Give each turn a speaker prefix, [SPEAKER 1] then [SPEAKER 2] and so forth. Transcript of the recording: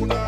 [SPEAKER 1] una.